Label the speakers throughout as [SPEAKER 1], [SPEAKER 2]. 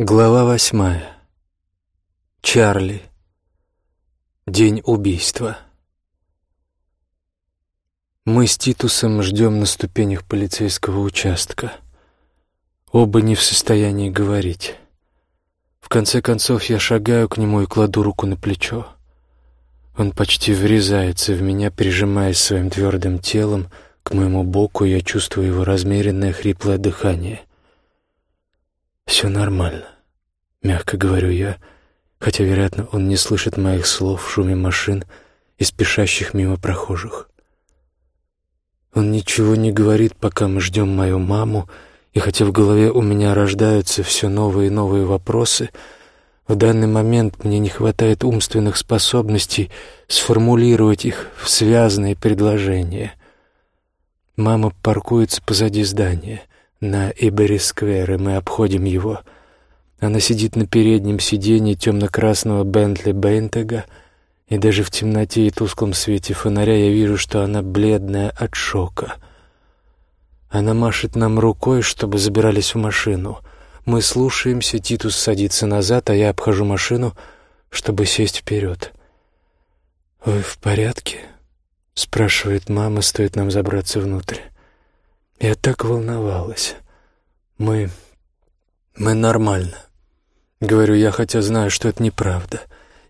[SPEAKER 1] Глава восьмая. Чарли. День убийства. Мы с Титусом ждем на ступенях полицейского участка. Оба не в состоянии говорить. В конце концов я шагаю к нему и кладу руку на плечо. Он почти врезается в меня, прижимаясь своим твердым телом к моему боку, я чувствую его размеренное хриплое дыхание. «Все нормально», — мягко говорю я, хотя, вероятно, он не слышит моих слов в шуме машин и спешащих мимо прохожих. Он ничего не говорит, пока мы ждем мою маму, и хотя в голове у меня рождаются все новые и новые вопросы, в данный момент мне не хватает умственных способностей сформулировать их в связанные предложения. Мама паркуется позади здания — на Ибери-сквер, и мы обходим его. Она сидит на переднем сиденье темно-красного Бентли Бейнтега, и даже в темноте и тусклом свете фонаря я вижу, что она бледная от шока. Она машет нам рукой, чтобы забирались в машину. Мы слушаемся, Титус садится назад, а я обхожу машину, чтобы сесть вперед. «Вы в порядке?» — спрашивает мама, стоит нам забраться внутрь. Я так волновалась. Мы... мы нормально. Говорю я, хотя знаю, что это неправда.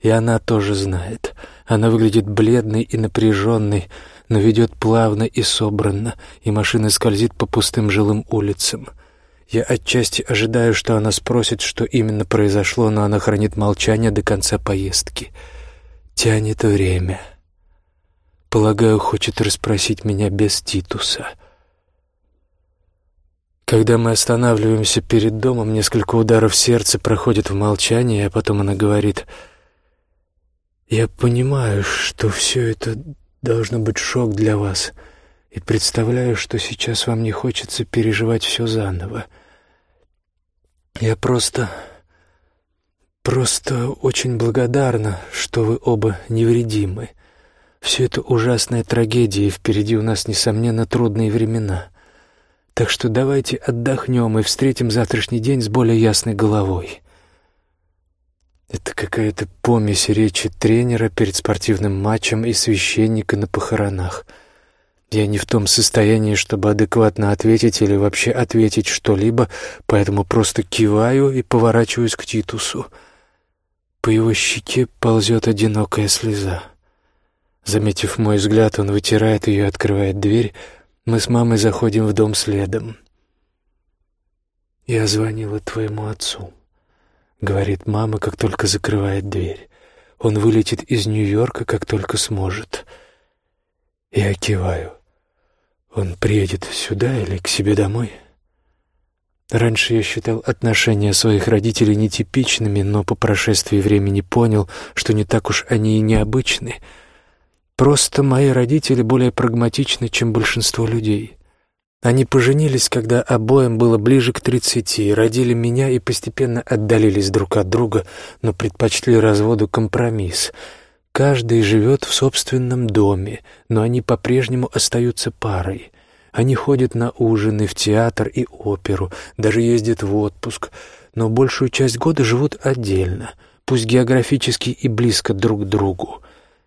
[SPEAKER 1] И она тоже знает. Она выглядит бледной и напряженной, но ведет плавно и собранно, и машина скользит по пустым жилым улицам. Я отчасти ожидаю, что она спросит, что именно произошло, но она хранит молчание до конца поездки. Тянет время. Полагаю, хочет расспросить меня без Титуса — когда мы останавливаемся перед домом, несколько ударов сердца проходят в молчании, а потом она говорит, «Я понимаю, что все это должно быть шок для вас, и представляю, что сейчас вам не хочется переживать все заново. Я просто... просто очень благодарна, что вы оба невредимы. Все это ужасная трагедия, и впереди у нас, несомненно, трудные времена». Так что давайте отдохнем и встретим завтрашний день с более ясной головой. Это какая-то помесь речи тренера перед спортивным матчем и священника на похоронах. Я не в том состоянии, чтобы адекватно ответить или вообще ответить что-либо, поэтому просто киваю и поворачиваюсь к Титусу. По его щеке ползет одинокая слеза. Заметив мой взгляд, он вытирает ее и открывает дверь, мы с мамой заходим в дом следом. «Я звонила твоему отцу», — говорит мама, как только закрывает дверь. «Он вылетит из Нью-Йорка, как только сможет». Я киваю. «Он приедет сюда или к себе домой?» Раньше я считал отношения своих родителей нетипичными, но по прошествии времени понял, что не так уж они и необычны — Просто мои родители более прагматичны, чем большинство людей. Они поженились, когда обоим было ближе к тридцати, родили меня и постепенно отдалились друг от друга, но предпочли разводу компромисс. Каждый живет в собственном доме, но они по-прежнему остаются парой. Они ходят на ужины, в театр и оперу, даже ездят в отпуск, но большую часть года живут отдельно, пусть географически и близко друг к другу.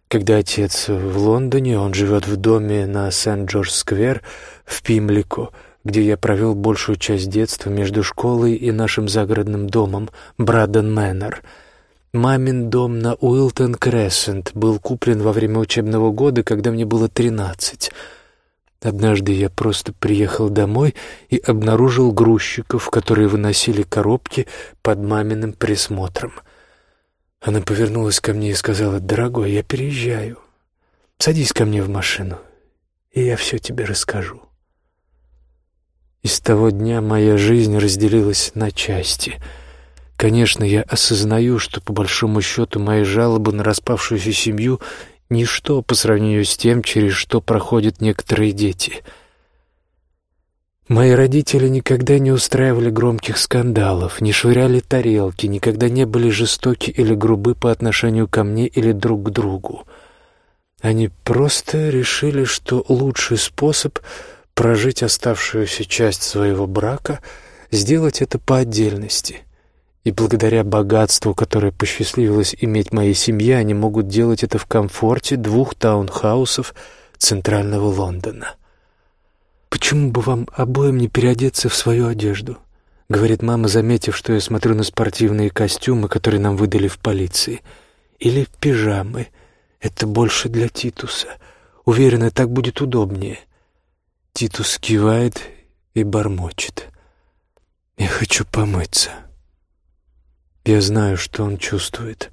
[SPEAKER 1] Когда отец в Лондоне, он живет в доме на Сент-Джордж-сквер в Пимлико, где я провел большую часть детства между школой и нашим загородным домом Брадден Мэннер. Мамин дом на Уилтон Крессент был куплен во время учебного года, когда мне было тринадцать. Однажды я просто приехал домой и обнаружил грузчиков, которые выносили коробки под маминым присмотром — она повернулась ко мне и сказала, «Дорогой, я переезжаю. Садись ко мне в машину, и я все тебе расскажу». И с того дня моя жизнь разделилась на части. Конечно, я осознаю, что по большому счету мои жалобы на распавшуюся семью — ничто по сравнению с тем, через что проходят некоторые дети — Мои родители никогда не устраивали громких скандалов, не швыряли тарелки, никогда не были жестоки или грубы по отношению ко мне или друг к другу. Они просто решили, что лучший способ прожить оставшуюся часть своего брака — сделать это по отдельности. И благодаря богатству, которое посчастливилось иметь моей семье, они могут делать это в комфорте двух таунхаусов центрального Лондона. «Почему бы вам обоим не переодеться в свою одежду?» — говорит мама, заметив, что я смотрю на спортивные костюмы, которые нам выдали в полиции. «Или в пижамы. Это больше для Титуса. Уверена, так будет удобнее». Титус кивает и бормочет. «Я хочу помыться». Я знаю, что он чувствует,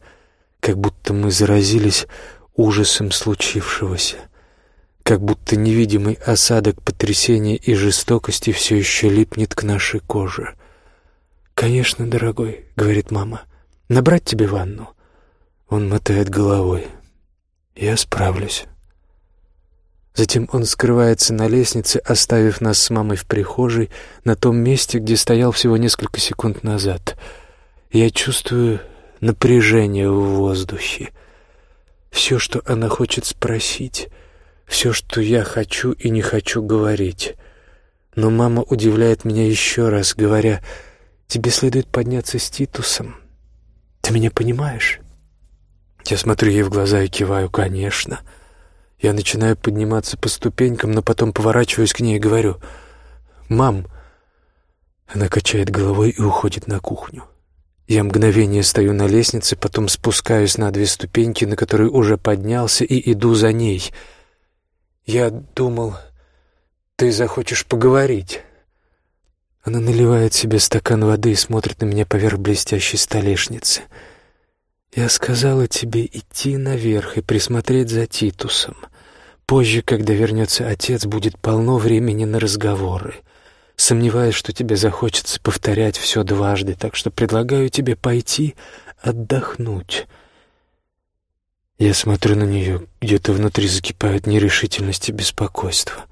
[SPEAKER 1] как будто мы заразились ужасом случившегося, как будто невидимый осадок потрясения и жестокости все еще липнет к нашей коже. «Конечно, дорогой», — говорит мама, — «набрать тебе ванну?» Он мотает головой. «Я справлюсь». Затем он скрывается на лестнице, оставив нас с мамой в прихожей на том месте, где стоял всего несколько секунд назад. Я чувствую напряжение в воздухе. Все, что она хочет спросить, все, что я хочу и не хочу говорить. Но мама удивляет меня еще раз, говоря, «Тебе следует подняться с Титусом. Ты меня понимаешь?» Я смотрю ей в глаза и киваю, «Конечно». Я начинаю подниматься по ступенькам, но потом поворачиваюсь к ней и говорю «Мам!» Она качает головой и уходит на кухню. Я мгновение стою на лестнице, потом спускаюсь на две ступеньки, на которые уже поднялся, и иду за ней. Я думал, ты захочешь поговорить. Она наливает себе стакан воды и смотрит на меня поверх блестящей столешницы — я сказала тебе идти наверх и присмотреть за Титусом. Позже, когда вернется отец, будет полно времени на разговоры. Сомневаюсь, что тебе захочется повторять все дважды, так что предлагаю тебе пойти отдохнуть. Я смотрю на нее, где-то внутри закипают нерешительность и беспокойство.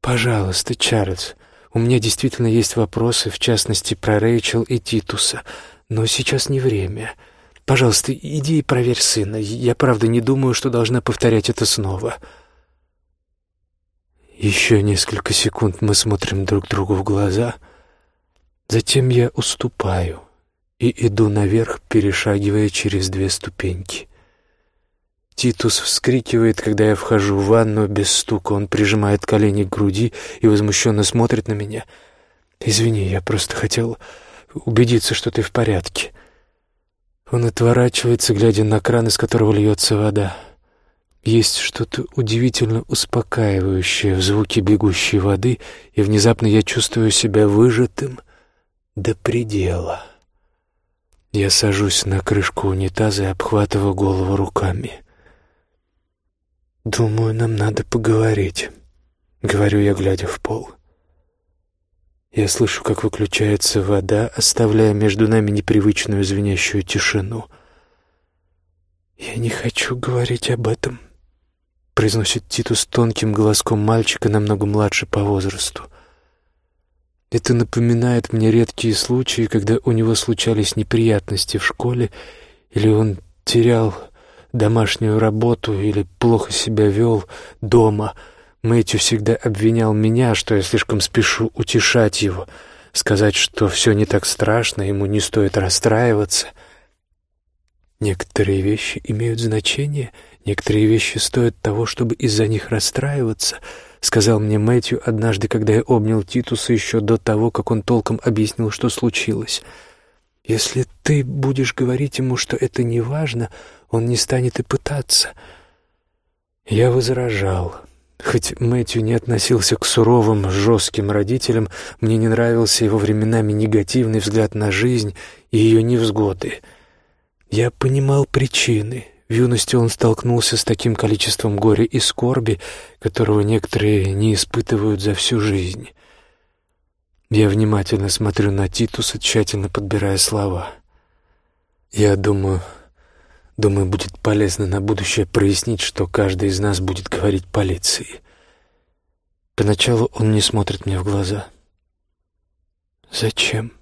[SPEAKER 1] «Пожалуйста, Чарльз, у меня действительно есть вопросы, в частности, про Рэйчел и Титуса, но сейчас не время». Пожалуйста, иди и проверь сына. Я правда не думаю, что должна повторять это снова. Еще несколько секунд мы смотрим друг другу в глаза. Затем я уступаю и иду наверх, перешагивая через две ступеньки. Титус вскрикивает, когда я вхожу в ванну без стука. Он прижимает колени к груди и возмущенно смотрит на меня. «Извини, я просто хотел убедиться, что ты в порядке». Он отворачивается, глядя на кран, из которого льется вода. Есть что-то удивительно успокаивающее в звуке бегущей воды, и внезапно я чувствую себя выжатым до предела. Я сажусь на крышку унитаза и обхватываю голову руками. «Думаю, нам надо поговорить», — говорю я, глядя в пол. Я слышу, как выключается вода, оставляя между нами непривычную звенящую тишину. «Я не хочу говорить об этом», — произносит Титус тонким голоском мальчика, намного младше по возрасту. Это напоминает мне редкие случаи, когда у него случались неприятности в школе, или он терял домашнюю работу, или плохо себя вел дома — Мэтью всегда обвинял меня, что я слишком спешу утешать его, сказать, что все не так страшно, ему не стоит расстраиваться. Некоторые вещи имеют значение, некоторые вещи стоят того, чтобы из-за них расстраиваться, сказал мне Мэтью однажды, когда я обнял Титуса еще до того, как он толком объяснил, что случилось. Если ты будешь говорить ему, что это не важно, он не станет и пытаться. Я возражал. Хоть Мэтью не относился к суровым, жестким родителям, мне не нравился его временами негативный взгляд на жизнь и ее невзгоды. Я понимал причины. В юности он столкнулся с таким количеством горя и скорби, которого некоторые не испытывают за всю жизнь. Я внимательно смотрю на Титуса, тщательно подбирая слова. Я думаю, Думаю, будет полезно на будущее прояснить, что каждый из нас будет говорить полиции. Поначалу он не смотрит мне в глаза. «Зачем?»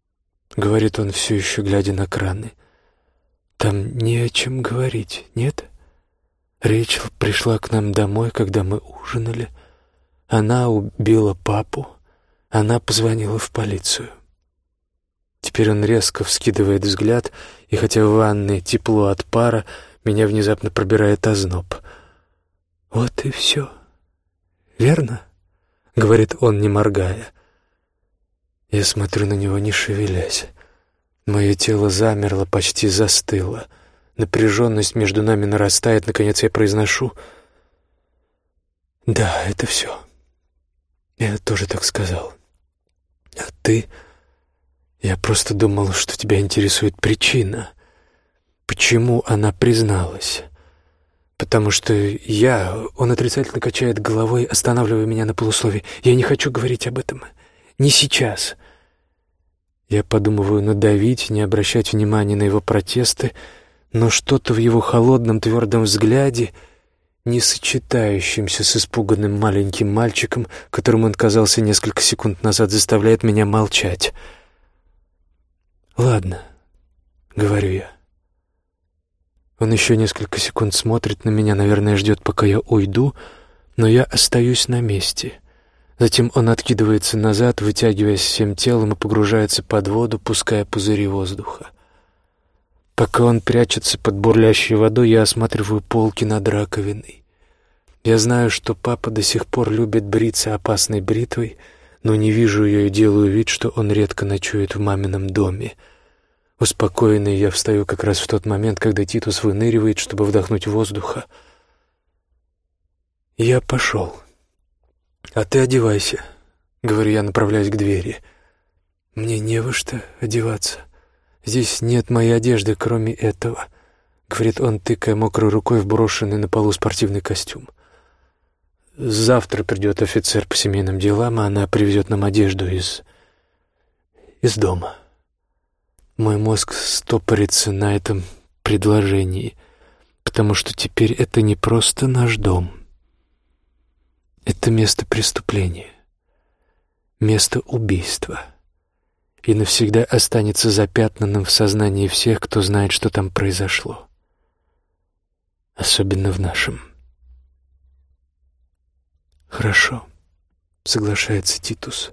[SPEAKER 1] — говорит он, все еще глядя на краны. «Там не о чем говорить, нет?» Рэйчел пришла к нам домой, когда мы ужинали. Она убила папу. Она позвонила в полицию. Теперь он резко вскидывает взгляд, и хотя в ванной тепло от пара, меня внезапно пробирает озноб. «Вот и все. Верно?» — говорит он, не моргая. Я смотрю на него, не шевелясь. Мое тело замерло, почти застыло. Напряженность между нами нарастает. Наконец я произношу. «Да, это все. Я тоже так сказал. А ты...» Я просто думал, что тебя интересует причина. Почему она призналась? Потому что я... Он отрицательно качает головой, останавливая меня на полусловие. Я не хочу говорить об этом. Не сейчас. Я подумываю надавить, не обращать внимания на его протесты, но что-то в его холодном твердом взгляде, не сочетающемся с испуганным маленьким мальчиком, которым он казался несколько секунд назад, заставляет меня молчать. «Ладно», — говорю я. Он еще несколько секунд смотрит на меня, наверное, ждет, пока я уйду, но я остаюсь на месте. Затем он откидывается назад, вытягиваясь всем телом и погружается под воду, пуская пузыри воздуха. Пока он прячется под бурлящей водой, я осматриваю полки над раковиной. Я знаю, что папа до сих пор любит бриться опасной бритвой — но не вижу ее и делаю вид, что он редко ночует в мамином доме. Успокоенный я встаю как раз в тот момент, когда Титус выныривает, чтобы вдохнуть воздуха. Я пошел. «А ты одевайся», — говорю я, направляясь к двери. «Мне не во что одеваться. Здесь нет моей одежды, кроме этого», — говорит он, тыкая мокрой рукой в брошенный на полу спортивный костюм. Завтра придет офицер по семейным делам, а она привезет нам одежду из... из дома. Мой мозг стопорится на этом предложении, потому что теперь это не просто наш дом. Это место преступления, место убийства. И навсегда останется запятнанным в сознании всех, кто знает, что там произошло. Особенно в нашем. «Хорошо», — соглашается Титус.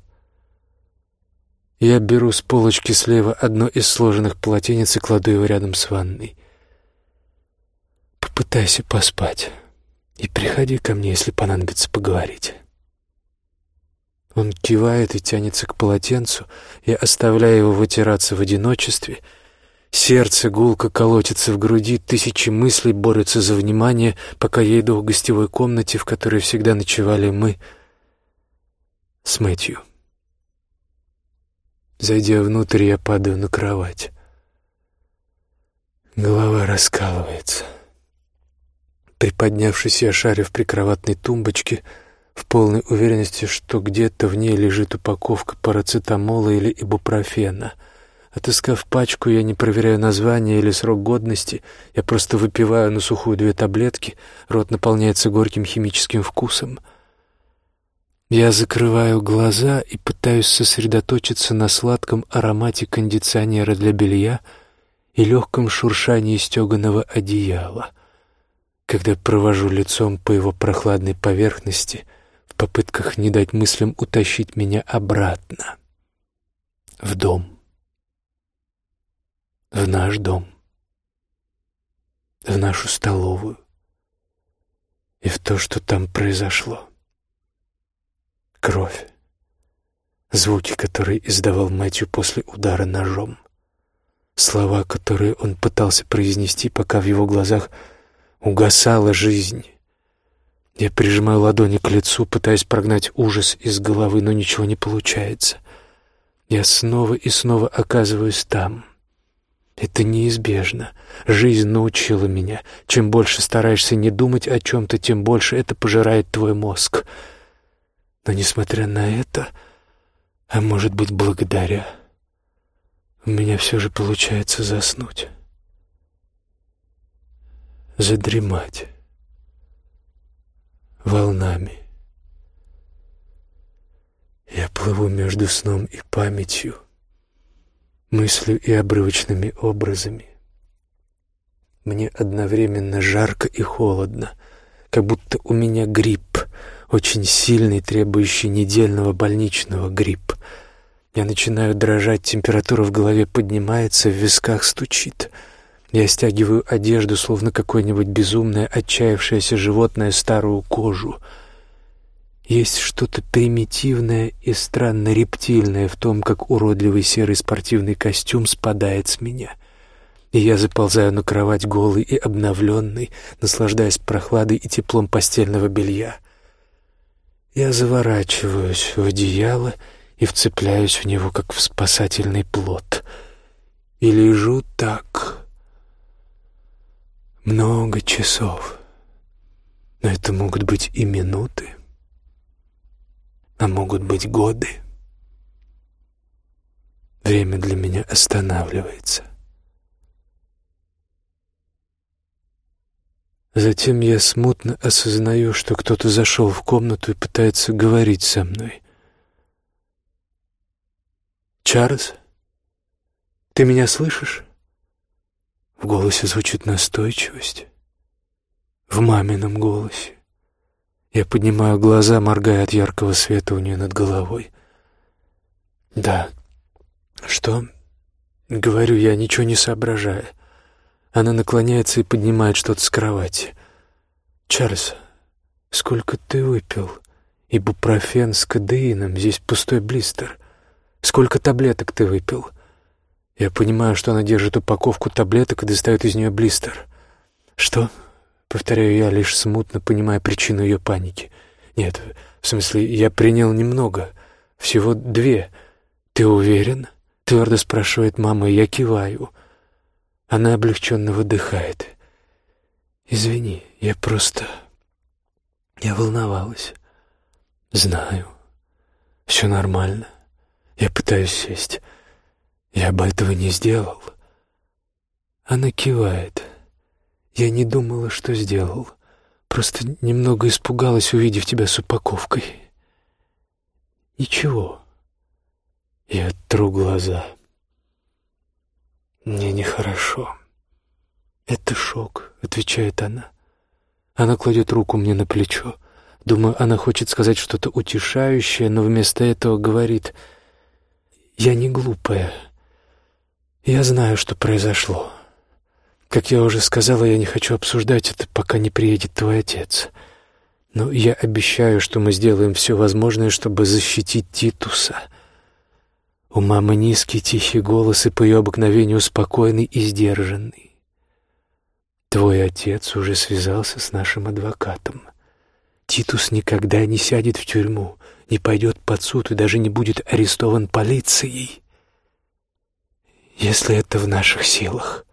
[SPEAKER 1] Я беру с полочки слева одно из сложенных полотенец и кладу его рядом с ванной. Попытайся поспать и приходи ко мне, если понадобится поговорить. Он кивает и тянется к полотенцу, я оставляю его вытираться в одиночестве — Сердце гулко колотится в груди, тысячи мыслей борются за внимание, пока я иду в гостевой комнате, в которой всегда ночевали мы с Мэтью. Зайдя внутрь, я падаю на кровать. Голова раскалывается. Приподнявшись, я шарю в прикроватной тумбочке в полной уверенности, что где-то в ней лежит упаковка парацетамола или ибупрофена — Отыскав пачку, я не проверяю название или срок годности, я просто выпиваю на сухую две таблетки, рот наполняется горьким химическим вкусом. Я закрываю глаза и пытаюсь сосредоточиться на сладком аромате кондиционера для белья и легком шуршании стеганого одеяла, когда провожу лицом по его прохладной поверхности попытках не дать мыслям утащить меня обратно в дом в наш дом, в нашу столовую и в то, что там произошло. Кровь, звуки, которые издавал Мэтью после удара ножом, слова, которые он пытался произнести, пока в его глазах угасала жизнь. Я прижимаю ладони к лицу, пытаясь прогнать ужас из головы, но ничего не получается. Я снова и снова оказываюсь там — это неизбежно. Жизнь научила меня. Чем больше стараешься не думать о чем-то, тем больше это пожирает твой мозг. Но несмотря на это, а может быть благодаря, у меня все же получается заснуть. Задремать. Волнами. Я плыву между сном и памятью, мыслью и обрывочными образами. Мне одновременно жарко и холодно, как будто у меня грипп, очень сильный, требующий недельного больничного грипп. Я начинаю дрожать, температура в голове поднимается, в висках стучит. Я стягиваю одежду, словно какое-нибудь безумное, отчаявшееся животное, старую кожу. Есть что-то примитивное и странно рептильное в том, как уродливый серый спортивный костюм спадает с меня. И я заползаю на кровать голый и обновленный, наслаждаясь прохладой и теплом постельного белья. Я заворачиваюсь в одеяло и вцепляюсь в него, как в спасательный плод. И лежу так много часов. Но это могут быть и минуты, а могут быть годы. Время для меня останавливается. Затем я смутно осознаю, что кто-то зашел в комнату и пытается говорить со мной. «Чарльз, ты меня слышишь?» В голосе звучит настойчивость. В мамином голосе. Я поднимаю глаза, моргая от яркого света у нее над головой. «Да». «Что?» Говорю я, ничего не соображая. Она наклоняется и поднимает что-то с кровати. «Чарльз, сколько ты выпил? Ибупрофен с кадеином, здесь пустой блистер. Сколько таблеток ты выпил?» Я понимаю, что она держит упаковку таблеток и достает из нее блистер. «Что?» — повторяю я, лишь смутно понимая причину ее паники. «Нет, в смысле, я принял немного, всего две. Ты уверен?» — твердо спрашивает мама, и я киваю. Она облегченно выдыхает. «Извини, я просто... Я волновалась. Знаю. Все нормально. Я пытаюсь сесть. Я бы этого не сделал». Она кивает. «Я не думала, что сделал. Просто немного испугалась, увидев тебя с упаковкой». «Ничего». Я тру глаза. «Мне нехорошо». «Это шок», — отвечает она. Она кладет руку мне на плечо. Думаю, она хочет сказать что-то утешающее, но вместо этого говорит «Я не глупая. Я знаю, что произошло. Как я уже сказала, я не хочу обсуждать это, пока не приедет твой отец. Но я обещаю, что мы сделаем все возможное, чтобы защитить Титуса». У мамы низкий тихий голос и по ее обыкновению спокойный и сдержанный. Твой отец уже связался с нашим адвокатом. Титус никогда не сядет в тюрьму, не пойдет под суд и даже не будет арестован полицией, если это в наших силах.